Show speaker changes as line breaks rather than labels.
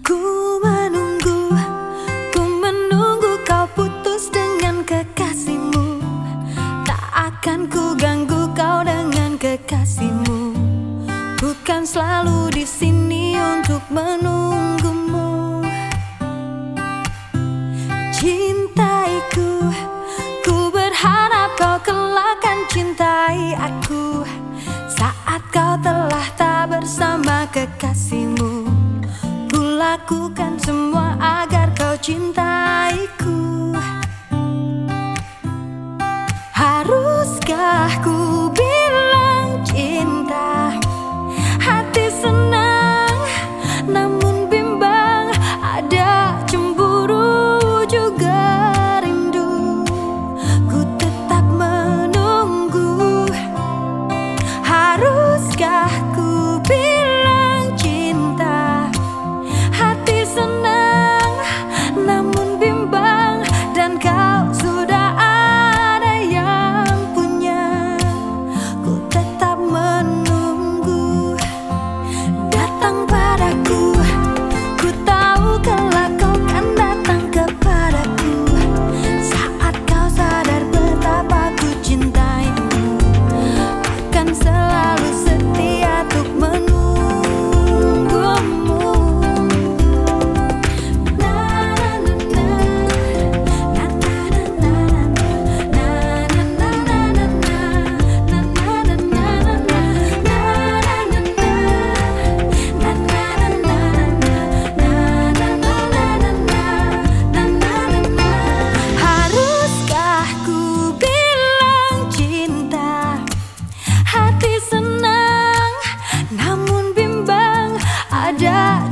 Ku menunggu Ku menunggu kau putus dengan kekasihmu. Tak akan ku ganggu kau dengan kekasihmu. Bukan selalu di sini untuk menunggumu. Cinta kekasihmu. Ku judge.